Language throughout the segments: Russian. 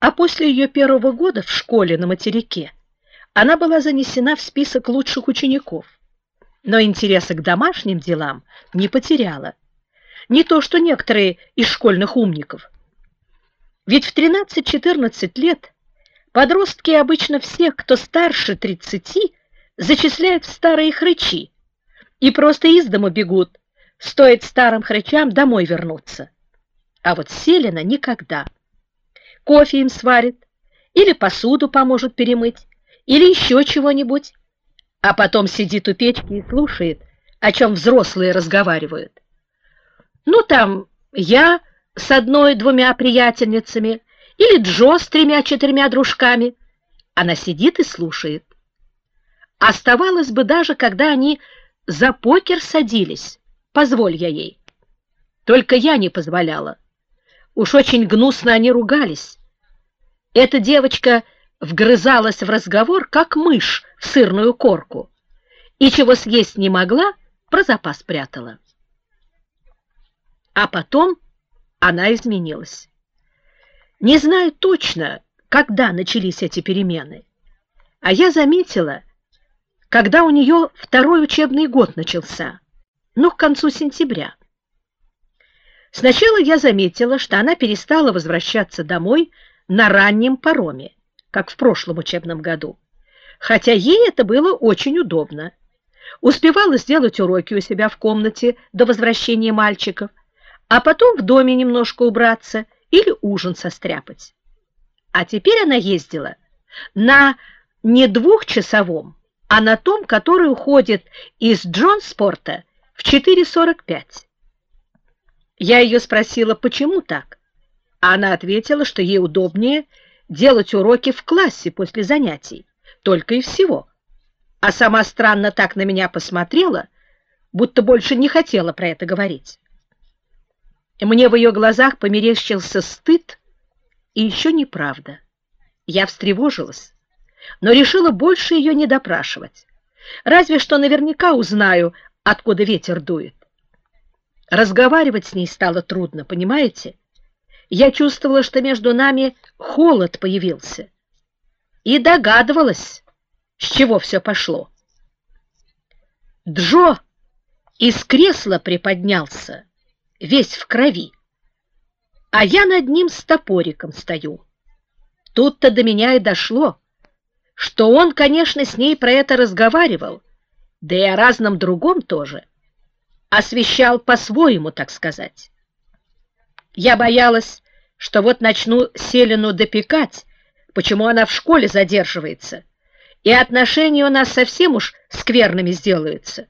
А после ее первого года в школе на материке она была занесена в список лучших учеников, но интереса к домашним делам не потеряла. Не то, что некоторые из школьных умников. Ведь в 13-14 лет подростки обычно всех, кто старше 30, зачисляют в старые хрычи и просто из дома бегут, стоит старым хрычам домой вернуться. А вот Селина никогда. Кофе им сварит, или посуду поможет перемыть, или еще чего-нибудь, а потом сидит у печки и слушает, о чем взрослые разговаривают. Ну, там, я с одной-двумя приятельницами или Джо с тремя-четырьмя дружками. Она сидит и слушает. Оставалось бы даже, когда они за покер садились, позволь я ей. Только я не позволяла. Уж очень гнусно они ругались. Эта девочка вгрызалась в разговор, как мышь в сырную корку, и чего съесть не могла, про запас прятала. А потом она изменилась. Не знаю точно, когда начались эти перемены, а я заметила, когда у нее второй учебный год начался, ну, к концу сентября. Сначала я заметила, что она перестала возвращаться домой на раннем пароме, как в прошлом учебном году, хотя ей это было очень удобно. Успевала сделать уроки у себя в комнате до возвращения мальчиков, а потом в доме немножко убраться или ужин состряпать. А теперь она ездила на не двухчасовом, а на том, который уходит из Джонспорта в 4.45. Я ее спросила, почему так, а она ответила, что ей удобнее делать уроки в классе после занятий, только и всего. А сама странно так на меня посмотрела, будто больше не хотела про это говорить. Мне в ее глазах померещился стыд и еще неправда. Я встревожилась, но решила больше ее не допрашивать. Разве что наверняка узнаю, откуда ветер дует. Разговаривать с ней стало трудно, понимаете? Я чувствовала, что между нами холод появился. И догадывалась, с чего все пошло. Джо из кресла приподнялся, весь в крови, а я над ним с топориком стою. Тут-то до меня и дошло, что он, конечно, с ней про это разговаривал, да и о разном другом тоже, освещал по-своему, так сказать. Я боялась, что вот начну Селину допекать, почему она в школе задерживается, и отношения у нас совсем уж скверными сделаются.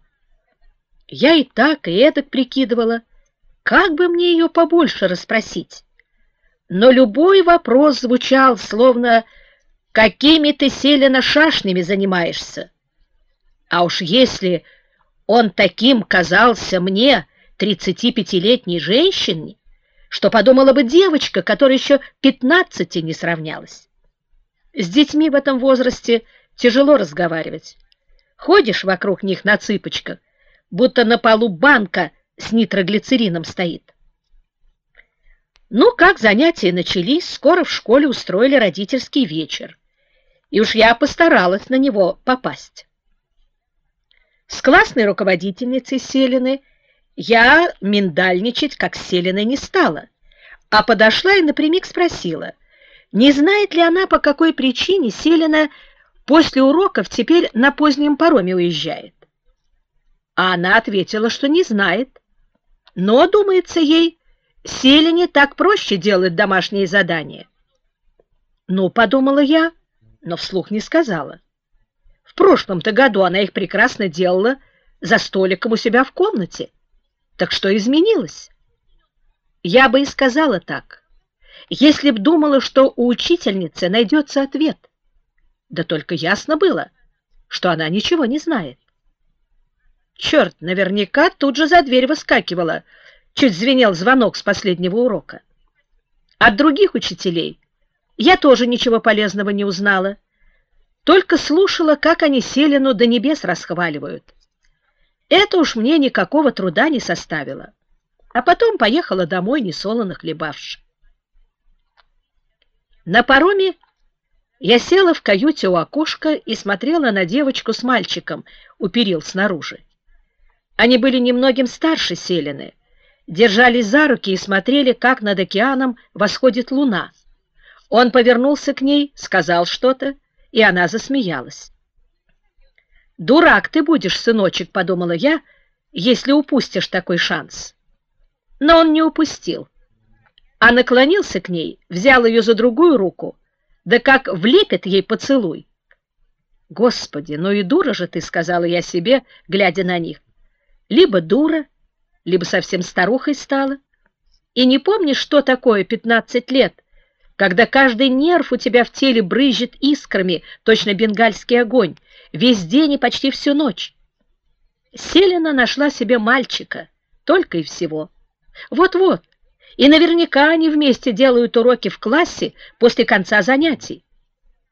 Я и так, и эдак прикидывала, как бы мне ее побольше расспросить. Но любой вопрос звучал, словно «какими ты, Селина, шашнями занимаешься?» А уж если он таким казался мне, тридцатипятилетней женщине, что подумала бы девочка, которая еще пятнадцати не сравнялась. С детьми в этом возрасте тяжело разговаривать. Ходишь вокруг них на цыпочках, будто на полу банка с нитроглицерином стоит. Ну, как занятия начались, скоро в школе устроили родительский вечер, и уж я постаралась на него попасть. С классной руководительницей Селины я миндальничать, как Селина, не стала, а подошла и напрямик спросила, не знает ли она, по какой причине Селина после уроков теперь на позднем пароме уезжает. А она ответила, что не знает, но, думается ей, Селине так проще делать домашние задания. Ну, подумала я, но вслух не сказала. В прошлом-то году она их прекрасно делала за столиком у себя в комнате. Так что изменилось? Я бы и сказала так, если б думала, что у учительницы найдется ответ. Да только ясно было, что она ничего не знает. Черт, наверняка тут же за дверь выскакивала, чуть звенел звонок с последнего урока. От других учителей я тоже ничего полезного не узнала, только слушала, как они Селину до небес расхваливают. Это уж мне никакого труда не составило. А потом поехала домой, несолоно хлебавши. На пароме я села в каюте у окошка и смотрела на девочку с мальчиком у перил снаружи. Они были немногим старше Селины, держались за руки и смотрели, как над океаном восходит луна. Он повернулся к ней, сказал что-то, и она засмеялась. «Дурак ты будешь, сыночек», — подумала я, — «если упустишь такой шанс». Но он не упустил, а наклонился к ней, взял ее за другую руку, да как влепит ей поцелуй. «Господи, ну и дура же ты», — сказала я себе, глядя на них. «Либо дура, либо совсем старухой стала. И не помнишь, что такое пятнадцать лет, когда каждый нерв у тебя в теле брызжет искрами, точно бенгальский огонь, весь день и почти всю ночь. Селина нашла себе мальчика, только и всего. Вот-вот, и наверняка они вместе делают уроки в классе после конца занятий.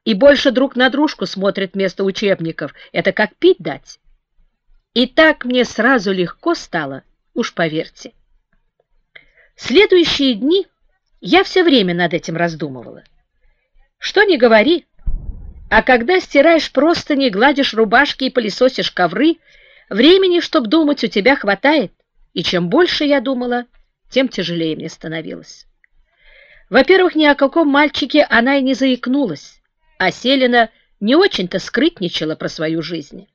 И больше друг на дружку смотрят вместо учебников. Это как пить дать. И так мне сразу легко стало, уж поверьте. Следующие дни я все время над этим раздумывала. Что ни говори, а когда стираешь простыни, гладишь рубашки и пылесосишь ковры, времени, чтоб думать, у тебя хватает. И чем больше я думала, тем тяжелее мне становилось. Во-первых, ни о каком мальчике она и не заикнулась, а Селина не очень-то скрытничала про свою жизнь.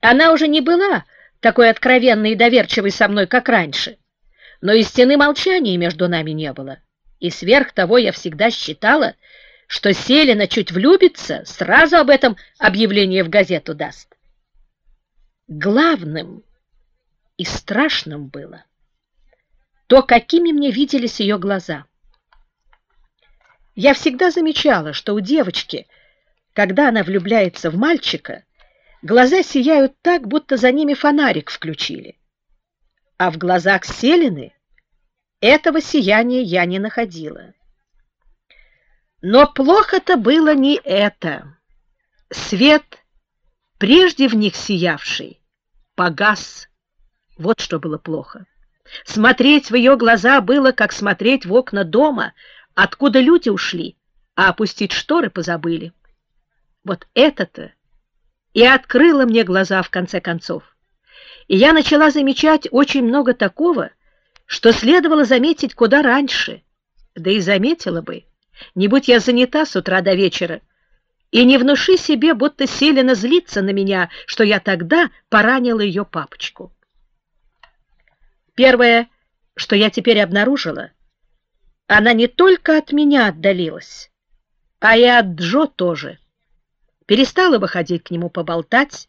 Она уже не была такой откровенной и доверчивой со мной, как раньше, но и стены молчания между нами не было. И сверх того я всегда считала, что Селина чуть влюбится, сразу об этом объявление в газету даст. Главным и страшным было то, какими мне виделись ее глаза. Я всегда замечала, что у девочки, когда она влюбляется в мальчика, глаза сияют так, будто за ними фонарик включили. А в глазах Селины этого сияния я не находила. Но плохо-то было не это. Свет, прежде в них сиявший, погас. Вот что было плохо. Смотреть в ее глаза было, как смотреть в окна дома, откуда люди ушли, а опустить шторы позабыли. Вот это-то и открыло мне глаза в конце концов. И я начала замечать очень много такого, что следовало заметить куда раньше, да и заметила бы, не будь я занята с утра до вечера, и не внуши себе, будто Селина злится на меня, что я тогда поранила ее папочку. Первое, что я теперь обнаружила, она не только от меня отдалилась, а и от Джо тоже. Перестала выходить к нему поболтать,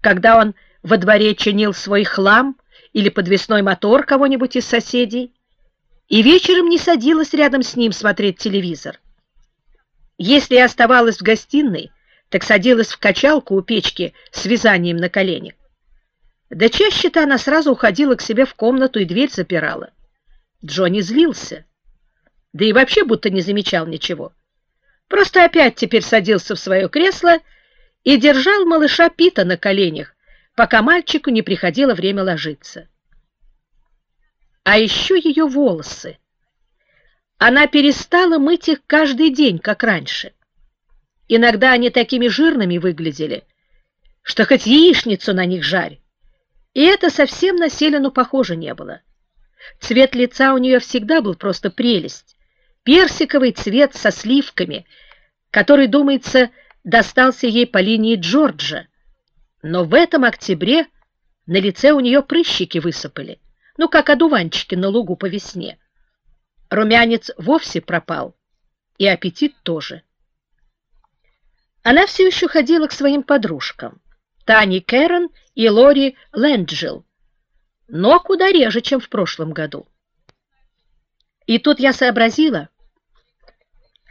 когда он во дворе чинил свой хлам или подвесной мотор кого-нибудь из соседей, и вечером не садилась рядом с ним смотреть телевизор. Если я оставалась в гостиной, так садилась в качалку у печки с вязанием на коленях. Да чаще-то она сразу уходила к себе в комнату и дверь запирала. Джонни злился, да и вообще будто не замечал ничего. Просто опять теперь садился в свое кресло и держал малыша Пита на коленях, пока мальчику не приходило время ложиться. А еще ее волосы. Она перестала мыть их каждый день, как раньше. Иногда они такими жирными выглядели, что хоть яичницу на них жарь. И это совсем на Селину похоже не было. Цвет лица у нее всегда был просто прелесть. Персиковый цвет со сливками, который, думается, достался ей по линии Джорджа. Но в этом октябре на лице у нее прыщики высыпали, ну, как одуванчики на лугу по весне. Румянец вовсе пропал, и аппетит тоже. Она все еще ходила к своим подружкам. Тани Кэрон и Лори Лэнджел, но куда реже, чем в прошлом году. И тут я сообразила,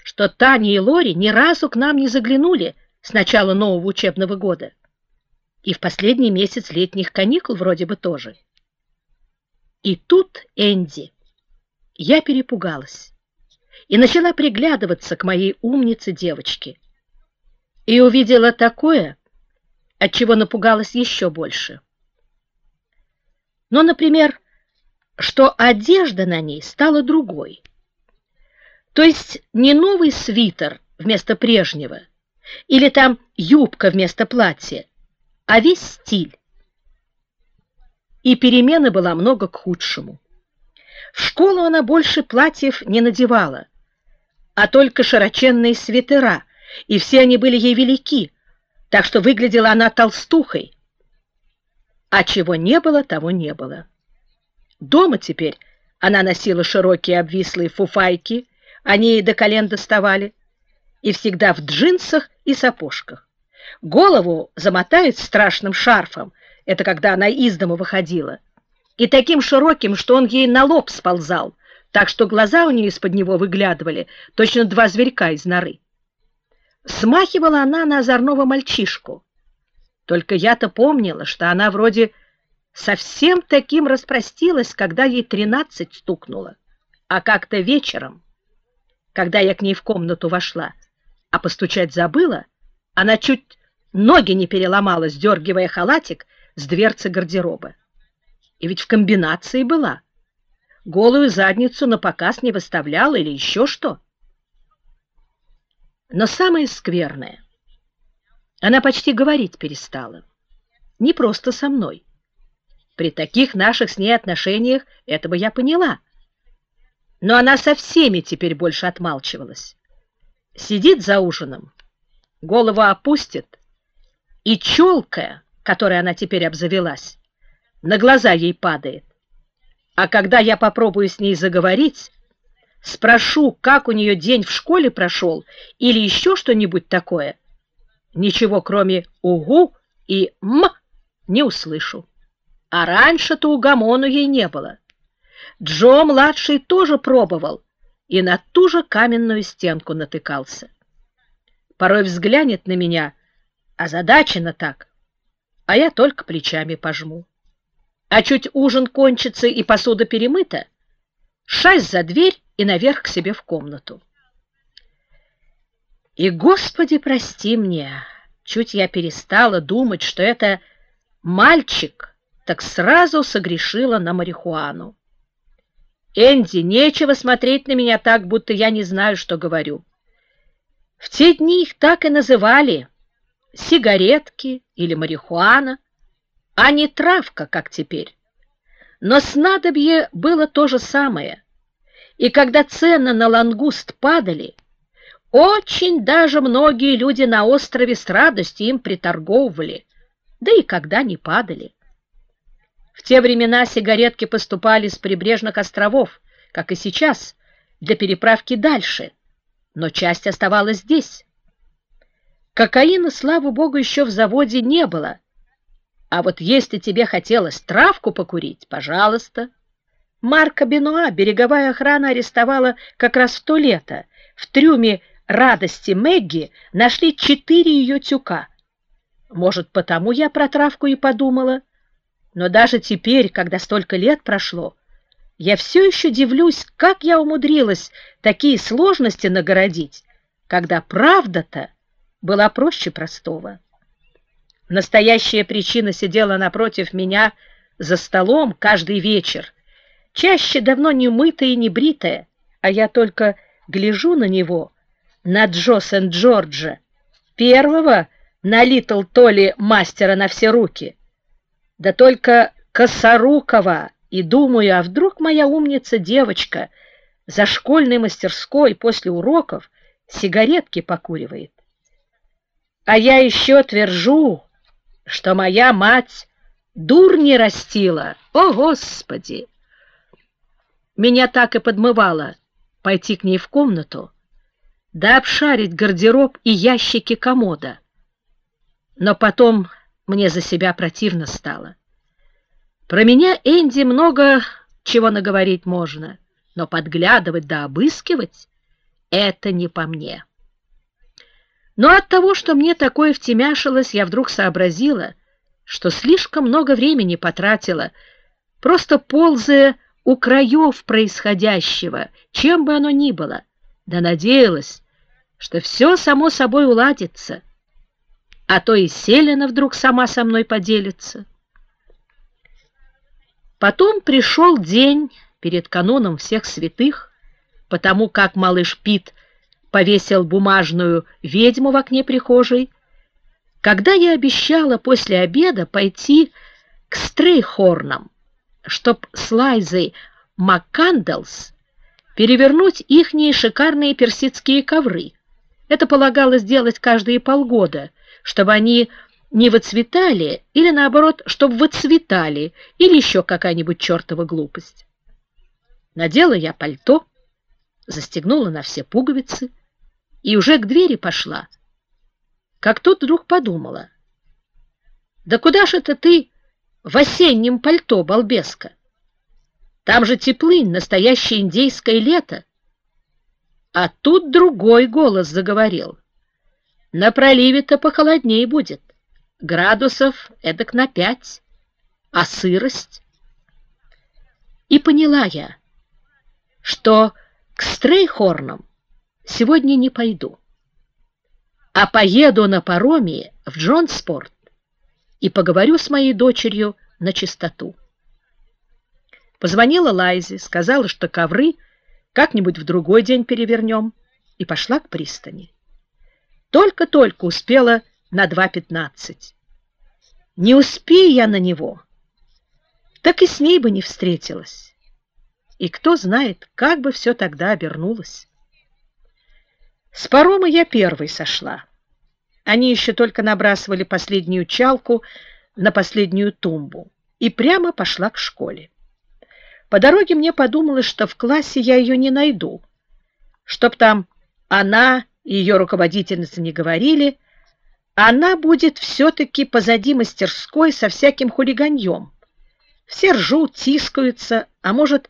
что Таня и Лори ни разу к нам не заглянули с начала нового учебного года. И в последний месяц летних каникул вроде бы тоже. И тут Энди. Я перепугалась и начала приглядываться к моей умнице девочке. И увидела такое, отчего напугалась еще больше. Но, например, что одежда на ней стала другой. То есть не новый свитер вместо прежнего, или там юбка вместо платья, а весь стиль. И перемена была много к худшему. В школу она больше платьев не надевала, а только широченные свитера, и все они были ей велики, так что выглядела она толстухой. А чего не было, того не было. Дома теперь она носила широкие обвислые фуфайки, они ей до колен доставали, и всегда в джинсах и сапожках. Голову замотает страшным шарфом, это когда она из дома выходила, и таким широким, что он ей на лоб сползал, так что глаза у нее из-под него выглядывали, точно два зверька из норы. Смахивала она на озорного мальчишку. Только я-то помнила, что она вроде совсем таким распростилась, когда ей тринадцать стукнуло. А как-то вечером, когда я к ней в комнату вошла, а постучать забыла, она чуть ноги не переломала, сдергивая халатик с дверцы гардероба. И ведь в комбинации была. Голую задницу на показ не выставляла или еще что. Но самое скверное, она почти говорить перестала. Не просто со мной. При таких наших с ней отношениях этого я поняла. Но она со всеми теперь больше отмалчивалась. Сидит за ужином, голову опустит, и челка, которой она теперь обзавелась, на глаза ей падает. А когда я попробую с ней заговорить, спрошу, как у нее день в школе прошел или еще что-нибудь такое, ничего кроме «угу» и «м» не услышу. А раньше-то угомону ей не было. Джо-младший тоже пробовал и на ту же каменную стенку натыкался. Порой взглянет на меня, озадаченно так, а я только плечами пожму. А чуть ужин кончится и посуда перемыта, шасть за дверь и наверх к себе в комнату. И, Господи, прости мне, чуть я перестала думать, что это мальчик, так сразу согрешила на марихуану. Энди, нечего смотреть на меня так, будто я не знаю, что говорю. В те дни их так и называли сигаретки или марихуана, а не травка, как теперь. Но снадобье было то же самое — и когда цены на лангуст падали, очень даже многие люди на острове с радостью им приторговывали, да и когда не падали. В те времена сигаретки поступали с прибрежных островов, как и сейчас, для переправки дальше, но часть оставалась здесь. Кокаина, слава богу, еще в заводе не было, а вот если тебе хотелось травку покурить, пожалуйста. Марка Бенуа береговая охрана арестовала как раз в то лето. В трюме радости Мэгги нашли четыре ее тюка. Может, потому я про травку и подумала. Но даже теперь, когда столько лет прошло, я все еще дивлюсь, как я умудрилась такие сложности нагородить, когда правда-то была проще простого. Настоящая причина сидела напротив меня за столом каждый вечер, чаще давно не мытая и не бритая, а я только гляжу на него, на Джо Сент-Джорджа, первого на Литл Толи мастера на все руки, да только косорукого, и думаю, а вдруг моя умница девочка за школьной мастерской после уроков сигаретки покуривает. А я еще твержу, что моя мать дур не растила, о Господи! Меня так и подмывало пойти к ней в комнату, да обшарить гардероб и ящики комода. Но потом мне за себя противно стало. Про меня Энди много чего наговорить можно, но подглядывать да обыскивать — это не по мне. Но от того, что мне такое втемяшилось, я вдруг сообразила, что слишком много времени потратила, просто ползая у краев происходящего, чем бы оно ни было, да надеялась, что все само собой уладится, а то и Селена вдруг сама со мной поделится. Потом пришел день перед каноном всех святых, потому как малыш Пит повесил бумажную ведьму в окне прихожей, когда я обещала после обеда пойти к Стрейхорнам, чтоб с Лайзой МакКандлс перевернуть ихние шикарные персидские ковры. Это полагалось делать каждые полгода, чтобы они не выцветали или, наоборот, чтобы выцветали, или еще какая-нибудь чертова глупость. Надела я пальто, застегнула на все пуговицы и уже к двери пошла. Как тут вдруг подумала. Да куда ж это ты в осеннем пальто, балбеска? Там же теплынь, настоящее индейское лето. А тут другой голос заговорил. На проливе-то похолоднее будет. Градусов эдак на пять. А сырость? И поняла я, что к Стрейхорнам сегодня не пойду, а поеду на пароме в Джонспорт и поговорю с моей дочерью на чистоту. Позвонила Лайзе, сказала, что ковры как-нибудь в другой день перевернем, и пошла к пристани. Только-только успела на 2.15. Не успею я на него, так и с ней бы не встретилась. И кто знает, как бы все тогда обернулось. С парома я первой сошла. Они еще только набрасывали последнюю чалку на последнюю тумбу и прямо пошла к школе. По дороге мне подумалось, что в классе я ее не найду. Чтоб там она и ее руководительница не говорили, она будет все-таки позади мастерской со всяким хулиганьем. Все ржут, тискаются, а может,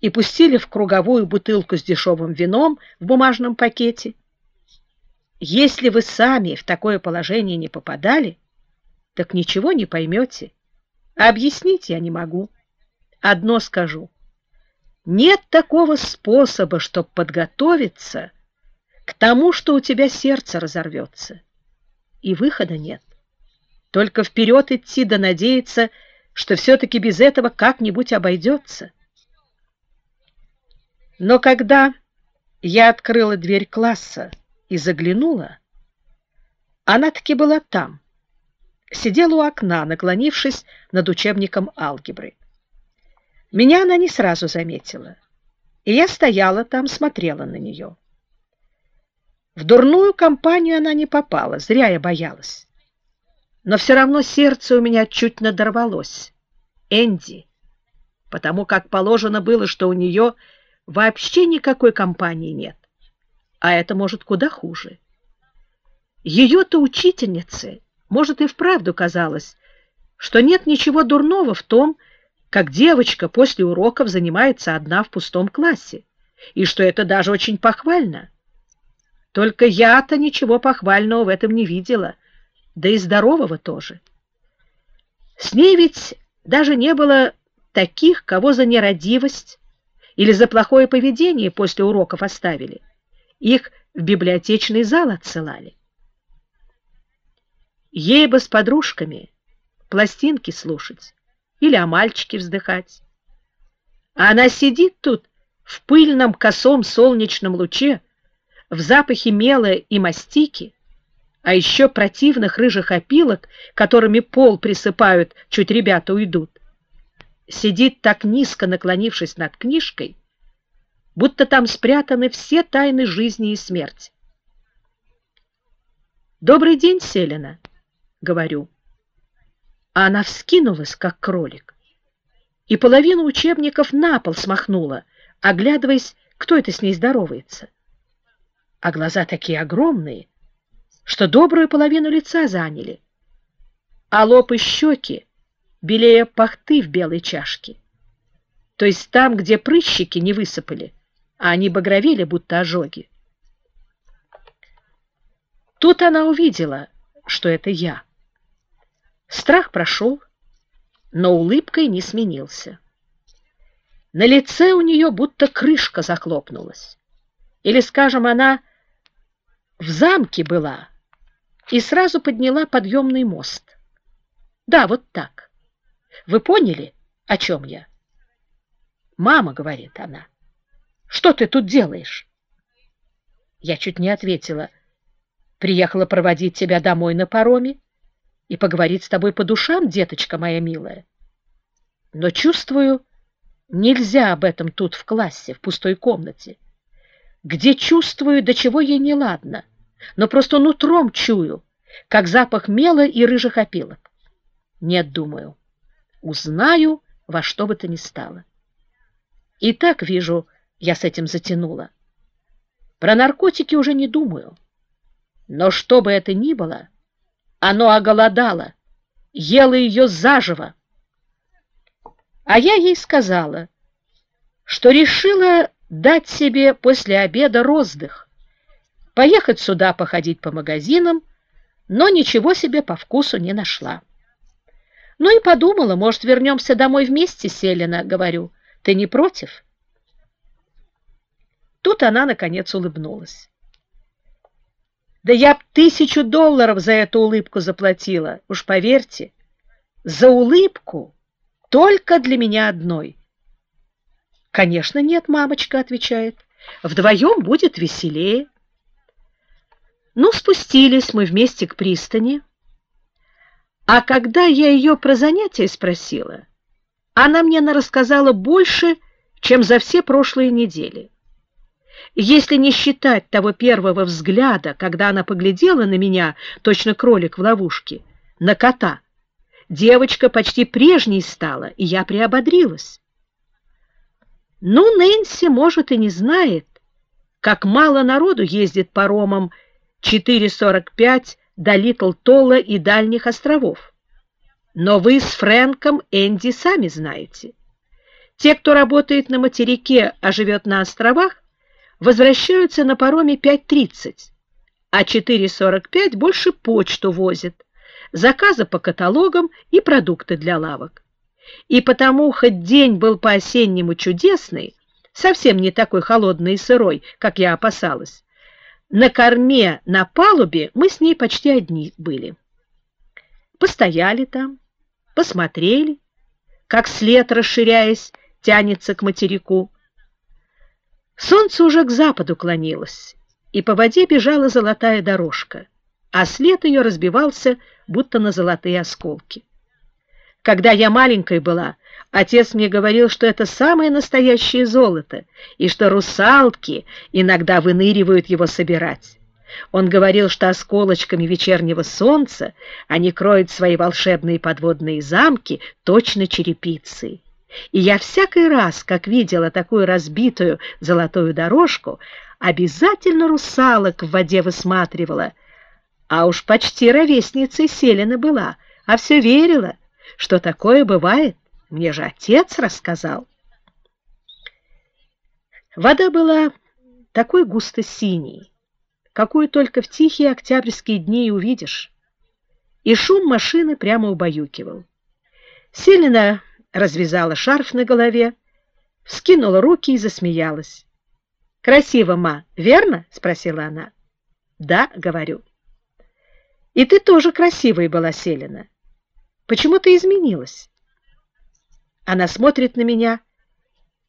и пустили в круговую бутылку с дешевым вином в бумажном пакете. Если вы сами в такое положение не попадали, так ничего не поймете. Объяснить я не могу. Одно скажу. Нет такого способа, чтобы подготовиться к тому, что у тебя сердце разорвется. И выхода нет. Только вперед идти да надеяться, что все-таки без этого как-нибудь обойдется. Но когда я открыла дверь класса и заглянула, она таки была там, сидела у окна, наклонившись над учебником алгебры. Меня она не сразу заметила, и я стояла там, смотрела на нее. В дурную компанию она не попала, зря я боялась. Но все равно сердце у меня чуть надорвалось. Энди, потому как положено было, что у нее вообще никакой компании нет. А это может куда хуже. Ее-то учительнице, может, и вправду казалось, что нет ничего дурного в том, как девочка после уроков занимается одна в пустом классе, и что это даже очень похвально. Только я-то ничего похвального в этом не видела, да и здорового тоже. С ней ведь даже не было таких, кого за нерадивость или за плохое поведение после уроков оставили. Их в библиотечный зал отсылали. Ей бы с подружками пластинки слушать, или о мальчике вздыхать. А она сидит тут в пыльном косом солнечном луче, в запахе мела и мастики, а еще противных рыжих опилок, которыми пол присыпают, чуть ребята уйдут. Сидит так низко, наклонившись над книжкой, будто там спрятаны все тайны жизни и смерти. «Добрый день, Селина», — говорю а она вскинулась, как кролик, и половину учебников на пол смахнула, оглядываясь, кто это с ней здоровается. А глаза такие огромные, что добрую половину лица заняли, а лоб и щеки белее пахты в белой чашке. То есть там, где прыщики не высыпали, а они багровели, будто ожоги. Тут она увидела, что это я. Страх прошел, но улыбкой не сменился. На лице у нее будто крышка захлопнулась. Или, скажем, она в замке была и сразу подняла подъемный мост. Да, вот так. Вы поняли, о чем я? Мама, говорит она. Что ты тут делаешь? Я чуть не ответила. Приехала проводить тебя домой на пароме и поговорить с тобой по душам, деточка моя милая. Но чувствую, нельзя об этом тут в классе, в пустой комнате, где чувствую, до чего ей неладно, но просто нутром чую, как запах мела и рыжих опилок. Нет, думаю, узнаю во что бы то ни стало. И так вижу, я с этим затянула. Про наркотики уже не думаю. Но что бы это ни было, оно оголодало, ело ее заживо. А я ей сказала, что решила дать себе после обеда роздых, поехать сюда походить по магазинам, но ничего себе по вкусу не нашла. Ну и подумала, может, вернемся домой вместе, Селина, говорю. Ты не против? Тут она, наконец, улыбнулась. Да я б тысячу долларов за эту улыбку заплатила, уж поверьте. За улыбку только для меня одной. Конечно, нет, мамочка, отвечает. Вдвоем будет веселее. Ну, спустились мы вместе к пристани. А когда я ее про занятия спросила, она мне рассказала больше, чем за все прошлые недели. Если не считать того первого взгляда, когда она поглядела на меня, точно кролик в ловушке, на кота, девочка почти прежней стала, и я приободрилась. Ну, Нэнси, может, и не знает, как мало народу ездит паромом 4.45 до Литл-Толла и Дальних островов. Но вы с Фрэнком Энди сами знаете. Те, кто работает на материке, а живет на островах, возвращаются на пароме 5.30, а 4.45 больше почту возят, заказы по каталогам и продукты для лавок. И потому, хоть день был по-осеннему чудесный, совсем не такой холодный и сырой, как я опасалась, на корме на палубе мы с ней почти одни были. Постояли там, посмотрели, как след, расширяясь, тянется к материку, Солнце уже к западу клонилось, и по воде бежала золотая дорожка, а след ее разбивался, будто на золотые осколки. Когда я маленькой была, отец мне говорил, что это самое настоящее золото, и что русалки иногда выныривают его собирать. Он говорил, что осколочками вечернего солнца они кроют свои волшебные подводные замки точно черепицей. И я всякий раз, как видела такую разбитую золотую дорожку, обязательно русалок в воде высматривала. А уж почти ровесницей Селина была, а все верила, что такое бывает. Мне же отец рассказал. Вода была такой густо-синей, какую только в тихие октябрьские дни увидишь. И шум машины прямо убаюкивал. Селина развязала шарф на голове, вскинула руки и засмеялась. «Красиво, ма, верно?» — спросила она. «Да», — говорю. «И ты тоже красивой была, Селина. Почему ты изменилась?» Она смотрит на меня,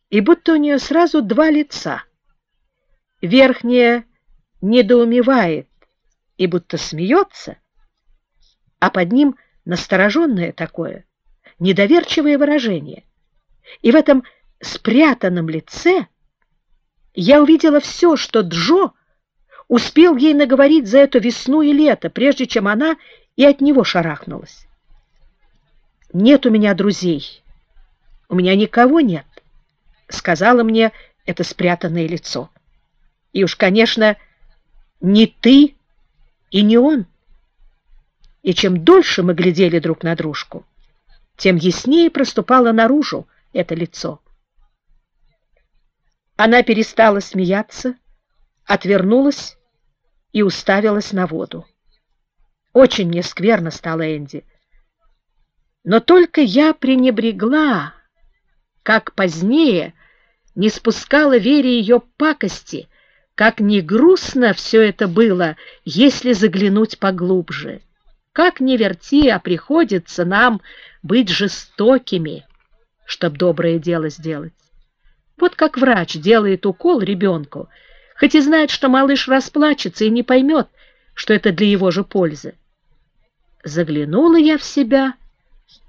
и будто у нее сразу два лица. Верхнее недоумевает и будто смеется, а под ним настороженное такое — недоверчивое выражение. И в этом спрятанном лице я увидела все, что Джо успел ей наговорить за эту весну и лето, прежде чем она и от него шарахнулась. «Нет у меня друзей. У меня никого нет», — сказала мне это спрятанное лицо. «И уж, конечно, не ты и не он». И чем дольше мы глядели друг на дружку, тем яснее проступало наружу это лицо. Она перестала смеяться, отвернулась и уставилась на воду. Очень мне скверно стало Энди. Но только я пренебрегла, как позднее не спускала Вере ее пакости, как не грустно все это было, если заглянуть поглубже. Как ни верти, а приходится нам быть жестокими, чтоб доброе дело сделать. Вот как врач делает укол ребенку, хоть и знает, что малыш расплачется и не поймет, что это для его же пользы. Заглянула я в себя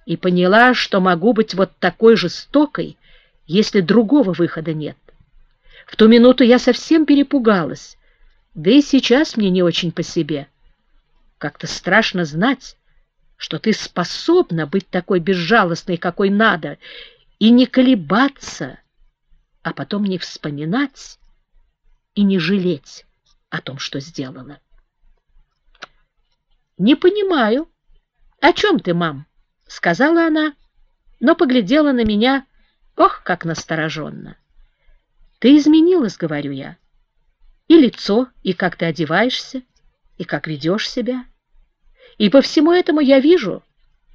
и поняла, что могу быть вот такой жестокой, если другого выхода нет. В ту минуту я совсем перепугалась, да и сейчас мне не очень по себе. Как-то страшно знать, что ты способна быть такой безжалостной, какой надо, и не колебаться, а потом не вспоминать и не жалеть о том, что сделала. «Не понимаю. О чем ты, мам?» — сказала она, но поглядела на меня, ох, как настороженно. «Ты изменилась, — говорю я, — и лицо, и как ты одеваешься, и как ведешь себя. И по всему этому я вижу,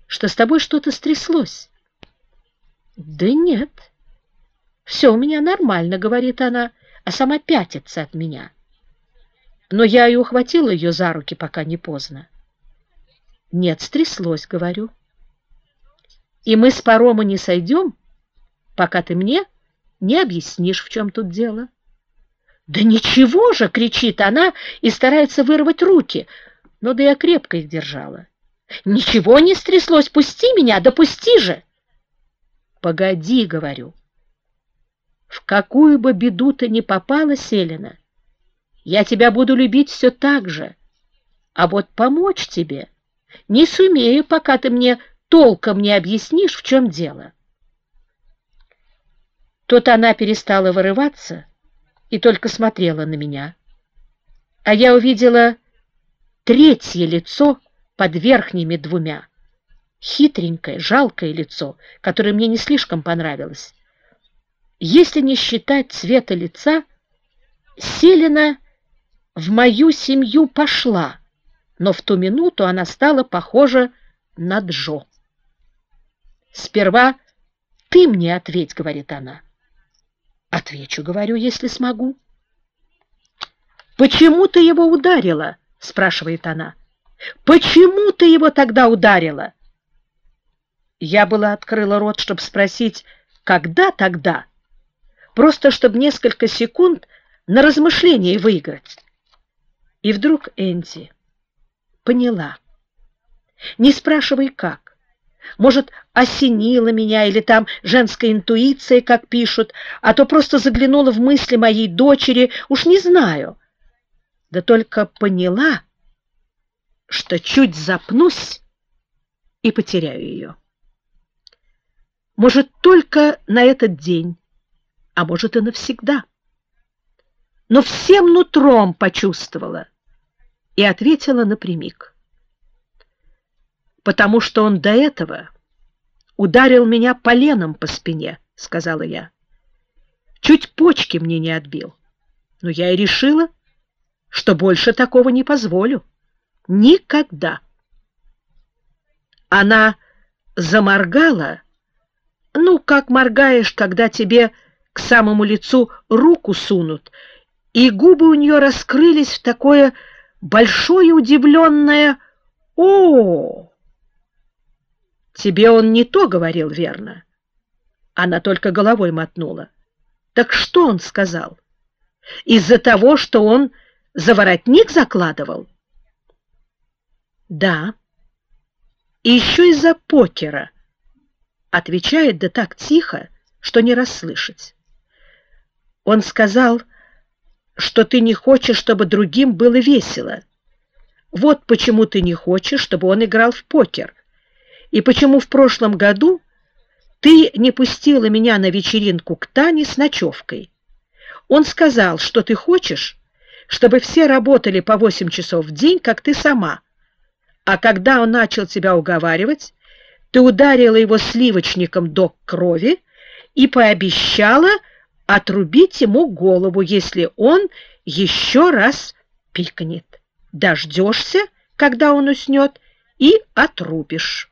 что с тобой что-то стряслось». «Да нет, все у меня нормально, — говорит она, а сама пятится от меня. Но я и ухватила ее за руки, пока не поздно. Нет, стряслось, — говорю. И мы с парома не сойдем, пока ты мне не объяснишь, в чем тут дело. «Да ничего же!» — кричит она и старается вырвать руки, но да я крепко их держала. «Ничего не стряслось! Пусти меня! Да пусти же!» «Погоди!» — говорю. В какую бы беду ты ни попала, Селина, я тебя буду любить все так же, а вот помочь тебе не сумею, пока ты мне толком не объяснишь, в чем дело. Тут она перестала вырываться и только смотрела на меня. А я увидела третье лицо под верхними двумя. Хитренькое, жалкое лицо, которое мне не слишком понравилось. Если не считать цвета лица, Селина в мою семью пошла, но в ту минуту она стала похожа на Джо. «Сперва ты мне ответь», — говорит она. «Отвечу, — говорю, — если смогу». «Почему ты его ударила?» — спрашивает она. «Почему ты его тогда ударила?» Я была открыла рот, чтобы спросить, когда тогда, просто чтобы несколько секунд на размышление выиграть. И вдруг Энди поняла. Не спрашивай, как. Может, осенила меня или там женская интуиция, как пишут, а то просто заглянула в мысли моей дочери, уж не знаю. Да только поняла, что чуть запнусь и потеряю ее. Может, только на этот день, а может и навсегда. Но всем нутром почувствовала и ответила напрямик. «Потому что он до этого ударил меня поленом по спине», — сказала я. «Чуть почки мне не отбил. Но я и решила, что больше такого не позволю. Никогда». Она заморгала, ну, как моргаешь, когда тебе к самому лицу руку сунут, и губы у нее раскрылись в такое большое удивленное «О!». Тебе он не то говорил, верно? Она только головой мотнула. Так что он сказал? Из-за того, что он за воротник закладывал? Да. И еще из-за покера. Отвечает да так тихо, что не расслышать. Он сказал, что ты не хочешь, чтобы другим было весело. Вот почему ты не хочешь, чтобы он играл в покер. И почему в прошлом году ты не пустила меня на вечеринку к Тане с ночевкой. Он сказал, что ты хочешь, чтобы все работали по восемь часов в день, как ты сама. А когда он начал тебя уговаривать, ты ударила его сливочником до крови и пообещала, отрубить ему голову, если он еще раз пикнет. Дождешься, когда он уснет, и отрубишь.